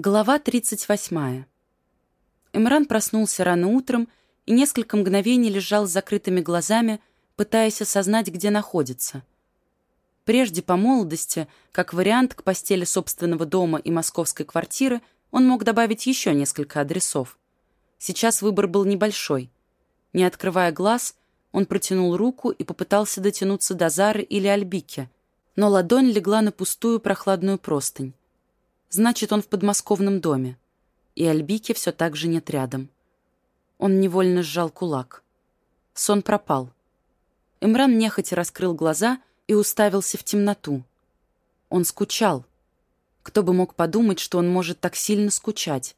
Глава 38. Эмран проснулся рано утром и несколько мгновений лежал с закрытыми глазами, пытаясь осознать, где находится. Прежде по молодости, как вариант к постели собственного дома и московской квартиры, он мог добавить еще несколько адресов. Сейчас выбор был небольшой. Не открывая глаз, он протянул руку и попытался дотянуться до Зары или Альбики, но ладонь легла на пустую прохладную простынь. Значит, он в подмосковном доме. И Альбики все так же нет рядом. Он невольно сжал кулак. Сон пропал. Имран нехотя раскрыл глаза и уставился в темноту. Он скучал. Кто бы мог подумать, что он может так сильно скучать.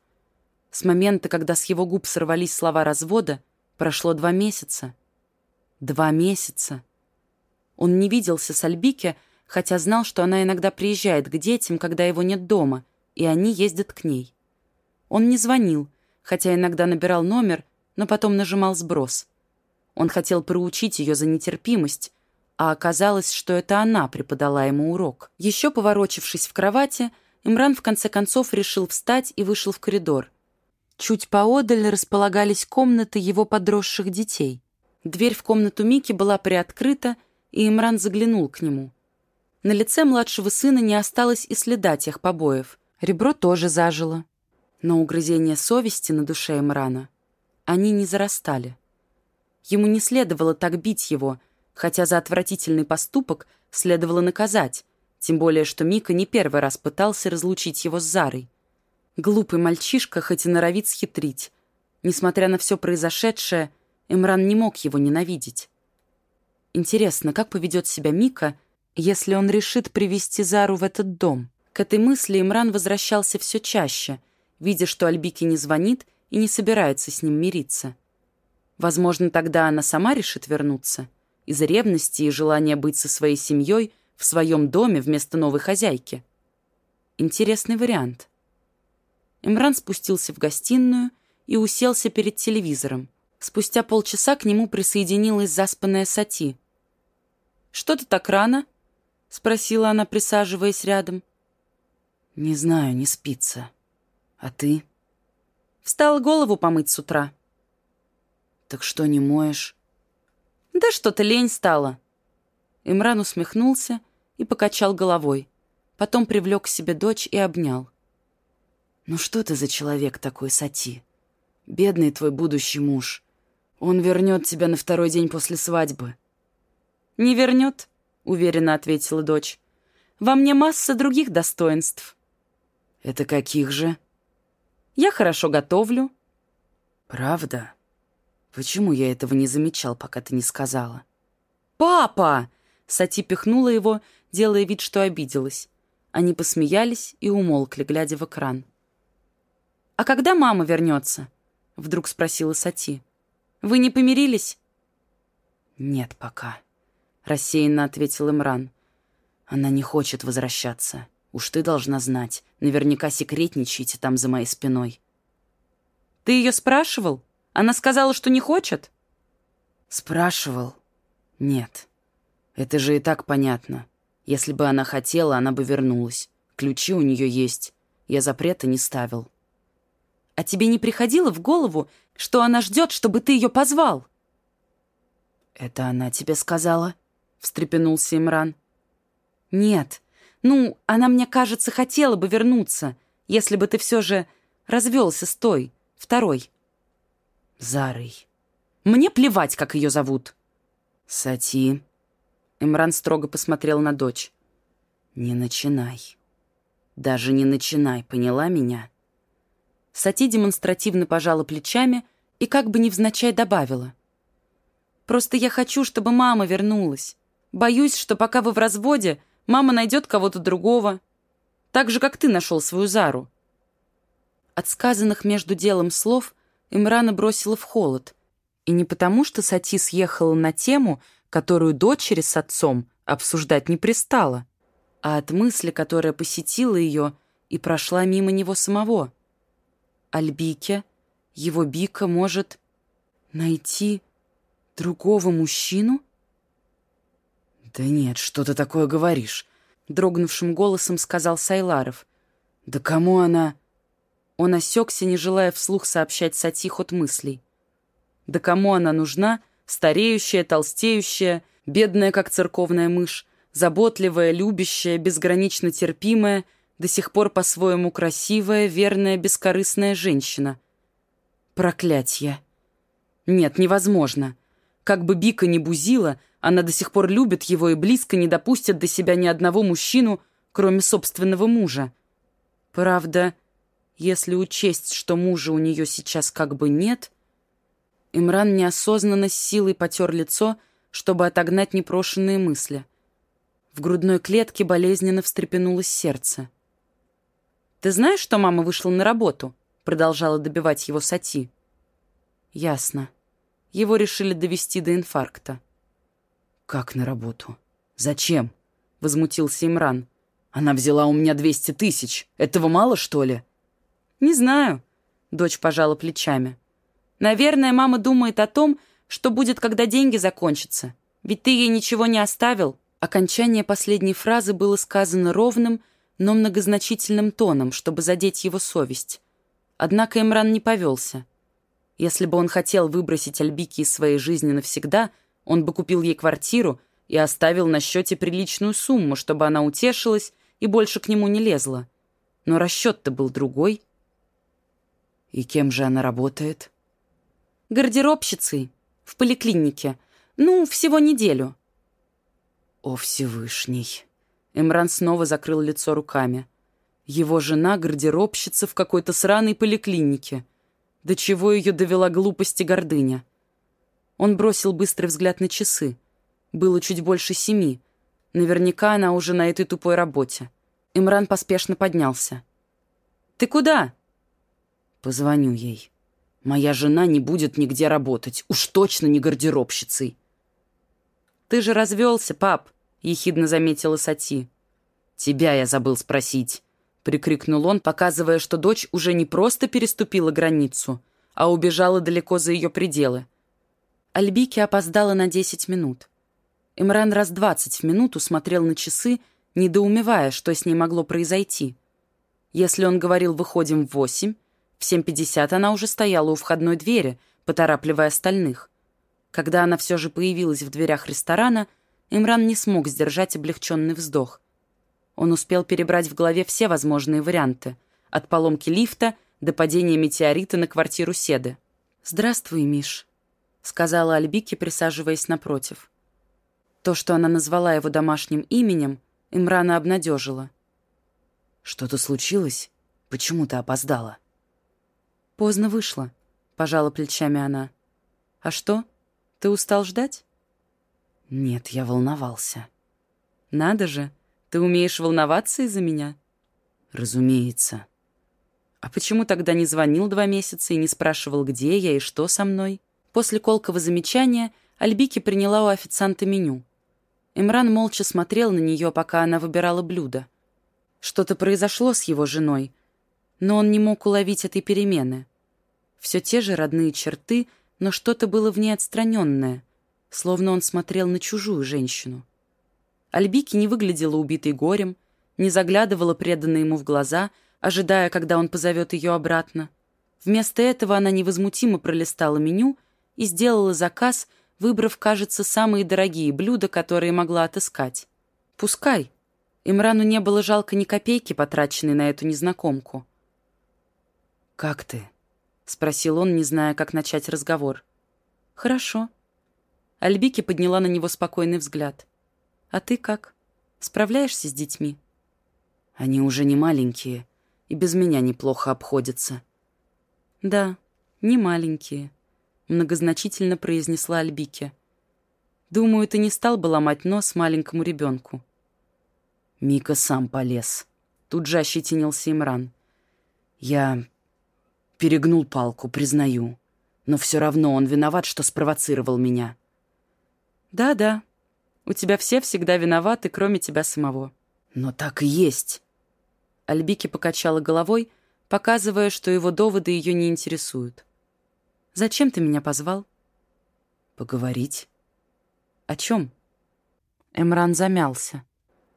С момента, когда с его губ сорвались слова развода, прошло два месяца. Два месяца. Он не виделся с Альбике, хотя знал, что она иногда приезжает к детям, когда его нет дома, и они ездят к ней. Он не звонил, хотя иногда набирал номер, но потом нажимал сброс. Он хотел проучить ее за нетерпимость, а оказалось, что это она преподала ему урок. Еще поворочившись в кровати, Имран в конце концов решил встать и вышел в коридор. Чуть поодаль располагались комнаты его подросших детей. Дверь в комнату Мики была приоткрыта, и Имран заглянул к нему. На лице младшего сына не осталось и следа тех побоев. Ребро тоже зажило. Но угрызения совести на душе Имрана, они не зарастали. Ему не следовало так бить его, хотя за отвратительный поступок следовало наказать, тем более что Мика не первый раз пытался разлучить его с Зарой. Глупый мальчишка хоть и норовит схитрить. Несмотря на все произошедшее, Имран не мог его ненавидеть. Интересно, как поведет себя Мика, если он решит привести Зару в этот дом. К этой мысли Имран возвращался все чаще, видя, что Альбики не звонит и не собирается с ним мириться. Возможно, тогда она сама решит вернуться. Из ревности и желания быть со своей семьей в своем доме вместо новой хозяйки. Интересный вариант. Имран спустился в гостиную и уселся перед телевизором. Спустя полчаса к нему присоединилась заспанная Сати. «Что ты так рано?» — спросила она, присаживаясь рядом. «Не знаю, не спится. А ты?» «Встала голову помыть с утра». «Так что не моешь?» «Да что-то лень стала». Имран усмехнулся и покачал головой. Потом привлек к себе дочь и обнял. «Ну что ты за человек такой, Сати? Бедный твой будущий муж. Он вернет тебя на второй день после свадьбы». «Не вернет», — уверенно ответила дочь. «Во мне масса других достоинств». «Это каких же?» «Я хорошо готовлю». «Правда? Почему я этого не замечал, пока ты не сказала?» «Папа!» — Сати пихнула его, делая вид, что обиделась. Они посмеялись и умолкли, глядя в экран. «А когда мама вернется?» — вдруг спросила Сати. «Вы не помирились?» «Нет пока», — рассеянно ответил Имран. «Она не хочет возвращаться. Уж ты должна знать. Наверняка секретничаете там за моей спиной». «Ты ее спрашивал? Она сказала, что не хочет?» «Спрашивал? Нет. Это же и так понятно. Если бы она хотела, она бы вернулась. Ключи у нее есть. Я запрета не ставил». «А тебе не приходило в голову, что она ждет, чтобы ты ее позвал?» «Это она тебе сказала?» Встрепенулся Имран. «Нет. Ну, она, мне кажется, хотела бы вернуться, если бы ты все же развелся с той, второй». «Зарой». «Мне плевать, как ее зовут». «Сати». Имран строго посмотрел на дочь. «Не начинай. Даже не начинай, поняла меня?» Сати демонстративно пожала плечами и как бы невзначай добавила. «Просто я хочу, чтобы мама вернулась. Боюсь, что пока вы в разводе, мама найдет кого-то другого. Так же, как ты нашел свою Зару». От сказанных между делом слов Имрана бросила в холод. И не потому, что Сати съехала на тему, которую дочери с отцом обсуждать не пристала, а от мысли, которая посетила ее и прошла мимо него самого. Альбике, его Бика может найти другого мужчину? «Да нет, что ты такое говоришь?» — дрогнувшим голосом сказал Сайларов. «Да кому она...» Он осекся, не желая вслух сообщать Сати ход мыслей. Да кому она нужна, стареющая, толстеющая, бедная, как церковная мышь, заботливая, любящая, безгранично терпимая, до сих пор по-своему красивая, верная, бескорыстная женщина. Проклятье! Нет, невозможно. Как бы Бика ни бузила, она до сих пор любит его и близко не допустит до себя ни одного мужчину, кроме собственного мужа. Правда, если учесть, что мужа у нее сейчас как бы нет... Имран неосознанно с силой потер лицо, чтобы отогнать непрошенные мысли. В грудной клетке болезненно встрепенулось сердце. «Ты знаешь, что мама вышла на работу?» Продолжала добивать его Сати. «Ясно. Его решили довести до инфаркта». «Как на работу? Зачем?» — возмутился Имран. «Она взяла у меня двести тысяч. Этого мало, что ли?» «Не знаю», — дочь пожала плечами. «Наверное, мама думает о том, что будет, когда деньги закончатся. Ведь ты ей ничего не оставил». Окончание последней фразы было сказано ровным, но многозначительным тоном, чтобы задеть его совесть. Однако Имран не повелся. Если бы он хотел выбросить Альбики из своей жизни навсегда, он бы купил ей квартиру и оставил на счете приличную сумму, чтобы она утешилась и больше к нему не лезла. Но расчет-то был другой — «И кем же она работает?» «Гардеробщицей. В поликлинике. Ну, всего неделю». «О, Всевышний!» Эмран снова закрыл лицо руками. Его жена — гардеробщица в какой-то сраной поликлинике. До чего ее довела глупость и гордыня. Он бросил быстрый взгляд на часы. Было чуть больше семи. Наверняка она уже на этой тупой работе. Имран поспешно поднялся. «Ты куда?» Позвоню ей. Моя жена не будет нигде работать, уж точно не гардеробщицей. «Ты же развелся, пап», — ехидно заметила Сати. «Тебя я забыл спросить», — прикрикнул он, показывая, что дочь уже не просто переступила границу, а убежала далеко за ее пределы. Альбики опоздала на десять минут. Имран раз двадцать в минуту смотрел на часы, недоумевая, что с ней могло произойти. Если он говорил «выходим в восемь», в 7.50 она уже стояла у входной двери, поторапливая остальных. Когда она все же появилась в дверях ресторана, Имран не смог сдержать облегченный вздох. Он успел перебрать в голове все возможные варианты, от поломки лифта до падения метеорита на квартиру Седы. «Здравствуй, Миш», — сказала Альбики, присаживаясь напротив. То, что она назвала его домашним именем, Имрана обнадежила. «Что-то случилось? Почему ты опоздала?» «Поздно вышло», — пожала плечами она. «А что, ты устал ждать?» «Нет, я волновался». «Надо же, ты умеешь волноваться из-за меня?» «Разумеется». «А почему тогда не звонил два месяца и не спрашивал, где я и что со мной?» После колкого замечания Альбики приняла у официанта меню. Имран молча смотрел на нее, пока она выбирала блюдо. Что-то произошло с его женой, но он не мог уловить этой перемены. Все те же родные черты, но что-то было в ней отстраненное, словно он смотрел на чужую женщину. Альбики не выглядела убитой горем, не заглядывала преданно ему в глаза, ожидая, когда он позовет ее обратно. Вместо этого она невозмутимо пролистала меню и сделала заказ, выбрав, кажется, самые дорогие блюда, которые могла отыскать. Пускай. Имрану не было жалко ни копейки, потраченной на эту незнакомку. «Как ты?» — спросил он, не зная, как начать разговор. «Хорошо». Альбики подняла на него спокойный взгляд. «А ты как? Справляешься с детьми?» «Они уже не маленькие, и без меня неплохо обходятся». «Да, не маленькие», — многозначительно произнесла Альбики. «Думаю, ты не стал бы ломать нос маленькому ребенку». Мика сам полез. Тут же ощетинился Имран. «Я Перегнул палку, признаю. Но все равно он виноват, что спровоцировал меня. Да-да. У тебя все всегда виноваты, кроме тебя самого. Но так и есть. Альбики покачала головой, показывая, что его доводы ее не интересуют. «Зачем ты меня позвал?» «Поговорить». «О чем?» Эмран замялся.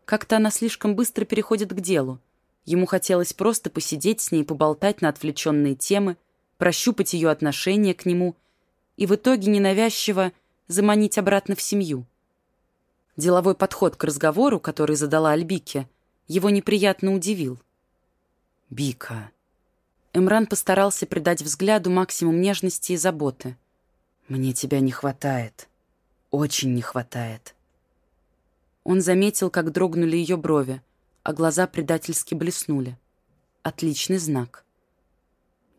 Как-то она слишком быстро переходит к делу. Ему хотелось просто посидеть с ней, поболтать на отвлеченные темы, прощупать ее отношение к нему и в итоге ненавязчиво заманить обратно в семью. Деловой подход к разговору, который задала Альбике, его неприятно удивил. «Бика». Эмран постарался придать взгляду максимум нежности и заботы. «Мне тебя не хватает. Очень не хватает». Он заметил, как дрогнули ее брови, а глаза предательски блеснули. Отличный знак.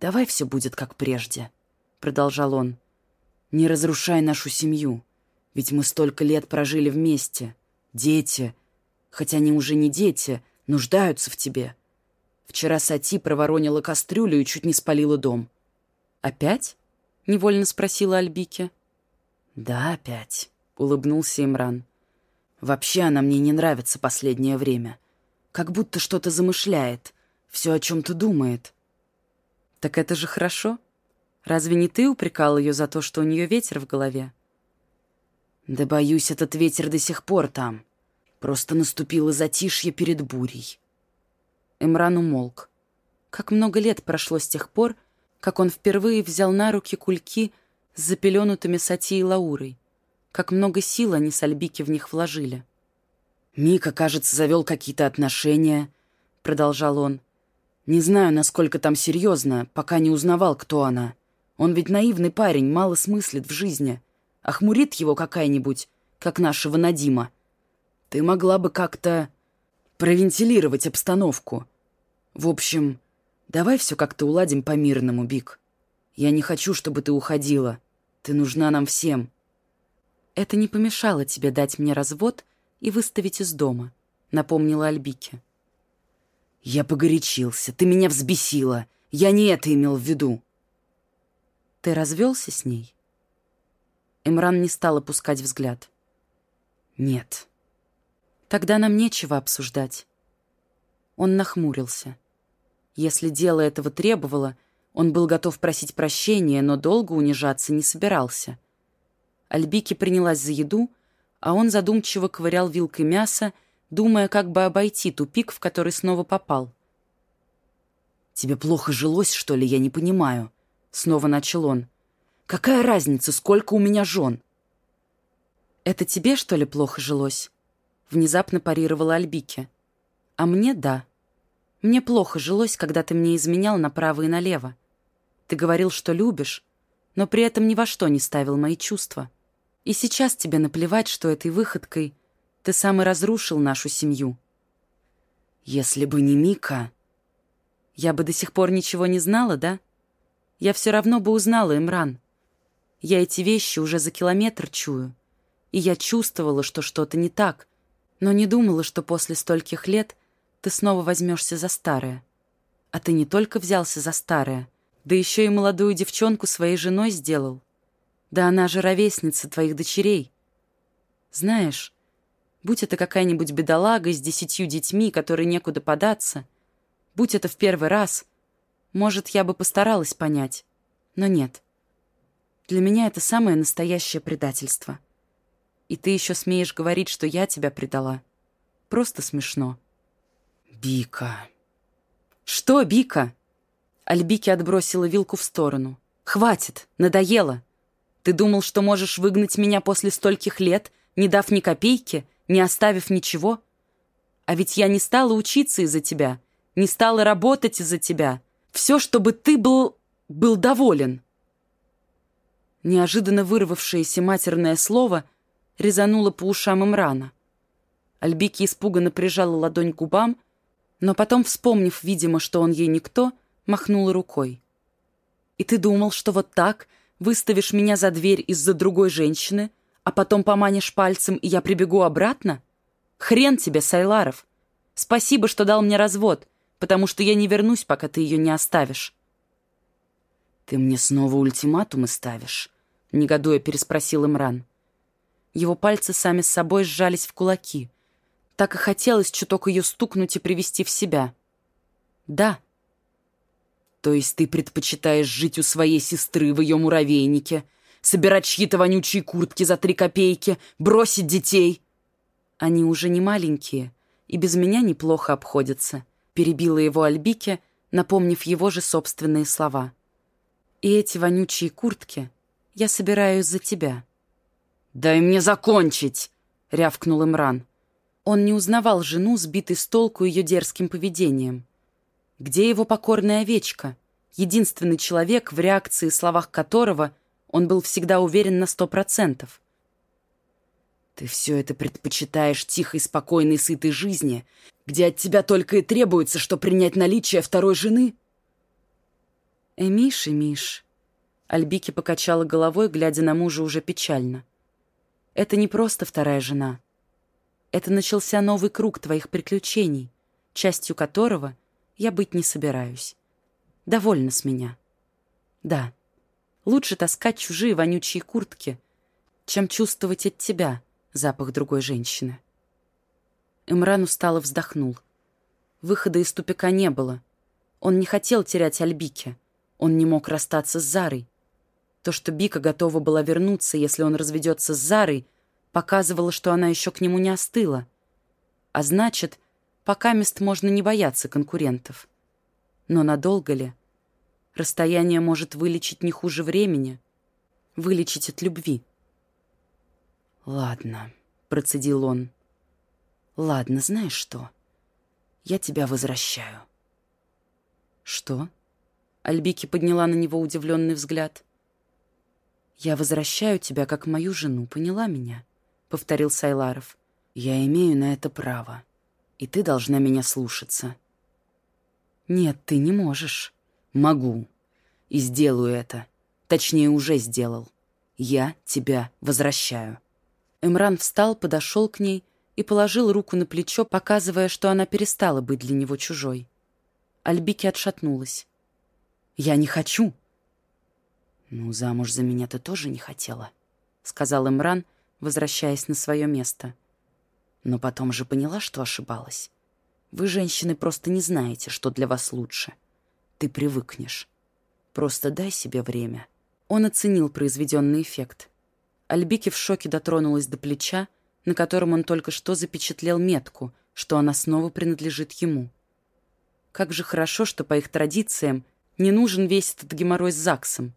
«Давай все будет как прежде», — продолжал он. «Не разрушай нашу семью, ведь мы столько лет прожили вместе. Дети, хотя они уже не дети, нуждаются в тебе. Вчера Сати проворонила кастрюлю и чуть не спалила дом». «Опять?» — невольно спросила Альбике. «Да, опять», — улыбнулся Имран. «Вообще она мне не нравится последнее время. Как будто что-то замышляет, все о чем-то думает». «Так это же хорошо. Разве не ты упрекал ее за то, что у нее ветер в голове?» «Да боюсь, этот ветер до сих пор там. Просто наступило затишье перед бурей». Эмран умолк. Как много лет прошло с тех пор, как он впервые взял на руки кульки с запеленутыми Сати и Лаурой. Как много сил они с Альбики в них вложили. «Мика, кажется, завел какие-то отношения», — продолжал он. «Не знаю, насколько там серьезно, пока не узнавал, кто она. Он ведь наивный парень, мало смыслит в жизни. Охмурит его какая-нибудь, как нашего Надима. Ты могла бы как-то провентилировать обстановку. В общем, давай все как-то уладим по-мирному, Бик. Я не хочу, чтобы ты уходила. Ты нужна нам всем. Это не помешало тебе дать мне развод и выставить из дома, напомнила Альбике. Я погорячился, ты меня взбесила. Я не это имел в виду. Ты развелся с ней? Эмран не стал опускать взгляд. Нет. Тогда нам нечего обсуждать. Он нахмурился. Если дело этого требовало, он был готов просить прощения, но долго унижаться не собирался. Альбики принялась за еду, а он задумчиво ковырял вилкой мясо, думая, как бы обойти тупик, в который снова попал. «Тебе плохо жилось, что ли, я не понимаю?» Снова начал он. «Какая разница, сколько у меня жен?» «Это тебе, что ли, плохо жилось?» Внезапно парировала Альбике. «А мне — да. Мне плохо жилось, когда ты мне изменял направо и налево. Ты говорил, что любишь, но при этом ни во что не ставил мои чувства. И сейчас тебе наплевать, что этой выходкой ты сам и разрушил нашу семью». «Если бы не Мика...» «Я бы до сих пор ничего не знала, да? Я все равно бы узнала, Имран. Я эти вещи уже за километр чую. И я чувствовала, что что-то не так, но не думала, что после стольких лет ты снова возьмешься за старое. А ты не только взялся за старое, да еще и молодую девчонку своей женой сделал. Да она же ровесница твоих дочерей. Знаешь, будь это какая-нибудь бедолага с десятью детьми, которой некуда податься, будь это в первый раз, может, я бы постаралась понять. Но нет. Для меня это самое настоящее предательство. И ты еще смеешь говорить, что я тебя предала. Просто смешно. Бика. Что, Бика? Альбики отбросила вилку в сторону. Хватит, надоело. Ты думал, что можешь выгнать меня после стольких лет, не дав ни копейки, не оставив ничего? А ведь я не стала учиться из-за тебя, не стала работать из-за тебя. Все, чтобы ты был... был доволен. Неожиданно вырвавшееся матерное слово резануло по ушам Имрана. Альбики испуганно прижала ладонь к губам, но потом, вспомнив, видимо, что он ей никто, махнула рукой. «И ты думал, что вот так выставишь меня за дверь из-за другой женщины, а потом поманишь пальцем, и я прибегу обратно? Хрен тебе, Сайларов! Спасибо, что дал мне развод, потому что я не вернусь, пока ты ее не оставишь». «Ты мне снова ультиматумы ставишь?» — негодуя переспросил Имран. Его пальцы сами с собой сжались в кулаки. Так и хотелось чуток ее стукнуть и привести в себя. «Да», то есть ты предпочитаешь жить у своей сестры в ее муравейнике, собирать чьи-то вонючие куртки за три копейки, бросить детей? Они уже не маленькие и без меня неплохо обходятся. перебила его Альбике, напомнив его же собственные слова. «И эти вонючие куртки я собираю из-за тебя». «Дай мне закончить!» — рявкнул Имран. Он не узнавал жену, сбитой с толку ее дерзким поведением. Где его покорная овечка? Единственный человек, в реакции словах которого он был всегда уверен на сто процентов. «Ты все это предпочитаешь тихой, спокойной, сытой жизни, где от тебя только и требуется, что принять наличие второй жены?» «Эмиш, Эмиш», — Альбики покачала головой, глядя на мужа уже печально. «Это не просто вторая жена. Это начался новый круг твоих приключений, частью которого я быть не собираюсь. Довольно с меня. Да, лучше таскать чужие вонючие куртки, чем чувствовать от тебя запах другой женщины». Эмран устало вздохнул. Выхода из тупика не было. Он не хотел терять Альбике. Он не мог расстаться с Зарой. То, что Бика готова была вернуться, если он разведется с Зарой, показывало, что она еще к нему не остыла. А значит, пока мест можно не бояться конкурентов. Но надолго ли? Расстояние может вылечить не хуже времени. Вылечить от любви. «Ладно», — процедил он. «Ладно, знаешь что? Я тебя возвращаю». «Что?» Альбики подняла на него удивленный взгляд. «Я возвращаю тебя как мою жену, поняла меня?» — повторил Сайларов. «Я имею на это право, и ты должна меня слушаться». «Нет, ты не можешь». «Могу. И сделаю это. Точнее, уже сделал. Я тебя возвращаю». Эмран встал, подошел к ней и положил руку на плечо, показывая, что она перестала быть для него чужой. Альбики отшатнулась. «Я не хочу!» «Ну, замуж за меня ты тоже не хотела», — сказал Имран, возвращаясь на свое место. «Но потом же поняла, что ошибалась. Вы, женщины, просто не знаете, что для вас лучше. Ты привыкнешь. Просто дай себе время». Он оценил произведенный эффект. Альбики в шоке дотронулась до плеча, на котором он только что запечатлел метку, что она снова принадлежит ему. Как же хорошо, что по их традициям не нужен весь этот геморрой с ЗАГСом.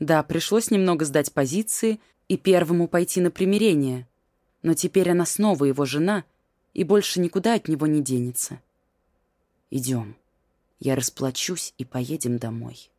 Да, пришлось немного сдать позиции и первому пойти на примирение, но теперь она снова его жена и больше никуда от него не денется. «Идем, я расплачусь и поедем домой».